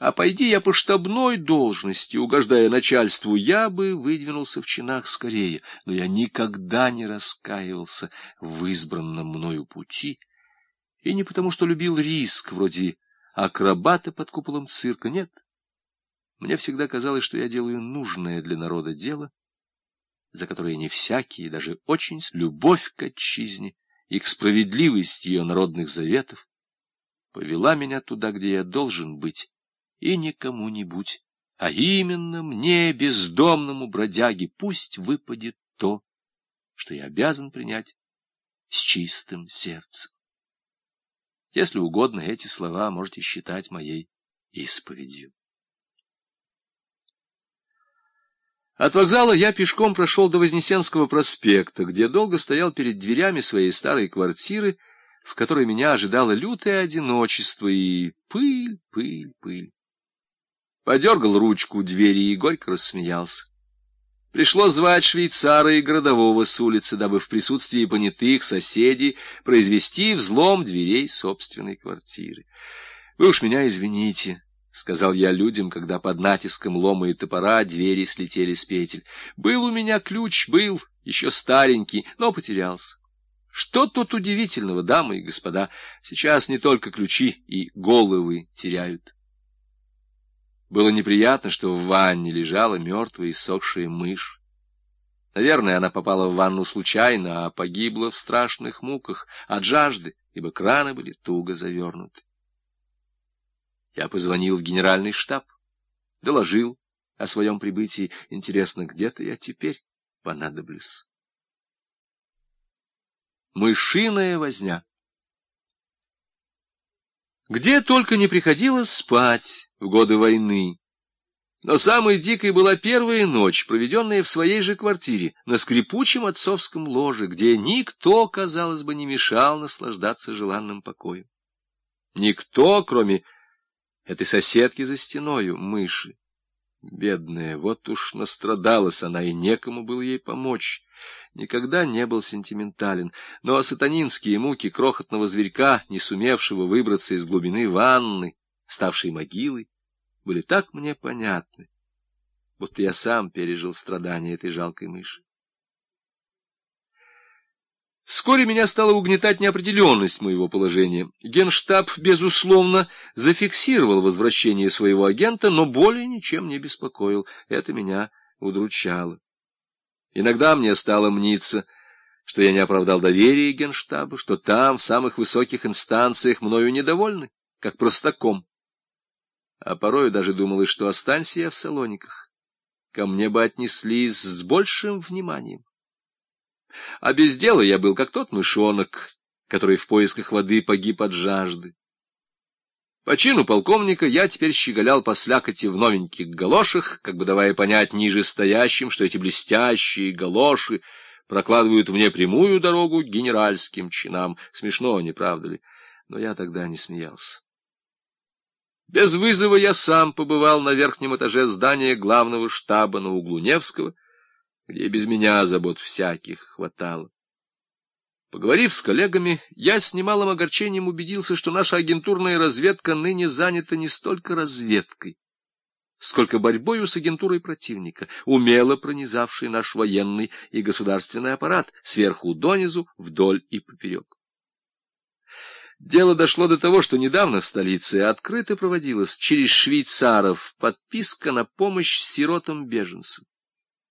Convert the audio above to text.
А пойди я по штабной должности, угождая начальству, я бы выдвинулся в чинах скорее, но я никогда не раскаивался в избранном мною пути, и не потому, что любил риск, вроде акробата под куполом цирка, нет. Мне всегда казалось, что я делаю нужное для народа дело, за которое не всякие, даже очень любовь к отчизне и к справедливости ее народных заветов повела меня туда, где я должен быть, и не кому-нибудь, а именно мне, бездомному бродяге, пусть выпадет то, что я обязан принять с чистым сердцем. Если угодно, эти слова можете считать моей исповедью. От вокзала я пешком прошел до Вознесенского проспекта, где долго стоял перед дверями своей старой квартиры, в которой меня ожидало лютое одиночество и пыль, пыль, пыль подергал ручку двери и горько рассмеялся. Пришлось звать швейцара и городового с улицы, дабы в присутствии понятых соседей произвести взлом дверей собственной квартиры. — Вы уж меня извините, — сказал я людям, когда под натиском лома и топора двери слетели с петель. — Был у меня ключ, был, еще старенький, но потерялся. Что тут удивительного, дамы и господа, сейчас не только ключи и головы теряют. Было неприятно, что в ванне лежала мертвая и сохшая мышь. Наверное, она попала в ванну случайно, а погибла в страшных муках от жажды, ибо краны были туго завернуты. Я позвонил в генеральный штаб, доложил о своем прибытии. Интересно, где-то я теперь понадоблюсь. Мышиная возня Где только не приходилось спать, в годы войны. Но самой дикой была первая ночь, проведенная в своей же квартире, на скрипучем отцовском ложе, где никто, казалось бы, не мешал наслаждаться желанным покоем. Никто, кроме этой соседки за стеною, мыши. Бедная, вот уж настрадалась она, и некому было ей помочь. Никогда не был сентиментален, но сатанинские муки крохотного зверька, не сумевшего выбраться из глубины ванны, ставшей могилой, были так мне понятны, будто я сам пережил страдания этой жалкой мыши. Вскоре меня стала угнетать неопределенность моего положения. Генштаб, безусловно, зафиксировал возвращение своего агента, но более ничем не беспокоил. Это меня удручало. Иногда мне стало мниться, что я не оправдал доверия Генштаба, что там, в самых высоких инстанциях, мною недовольны, как простаком а порою даже думалось, что останься я в Салониках, ко мне бы отнеслись с большим вниманием. А без дела я был как тот мышонок, который в поисках воды погиб от жажды. По чину полковника я теперь щеголял по слякоти в новеньких галошах, как бы давая понять ниже стоящим, что эти блестящие галоши прокладывают мне прямую дорогу генеральским чинам. Смешно, не правда ли? Но я тогда не смеялся. Без вызова я сам побывал на верхнем этаже здания главного штаба на углу Невского, где без меня забот всяких хватало. Поговорив с коллегами, я с немалым огорчением убедился, что наша агентурная разведка ныне занята не столько разведкой, сколько борьбою с агентурой противника, умело пронизавшей наш военный и государственный аппарат сверху донизу, вдоль и поперек. Дело дошло до того, что недавно в столице открыто проводилась через швейцаров подписка на помощь сиротам-беженцам.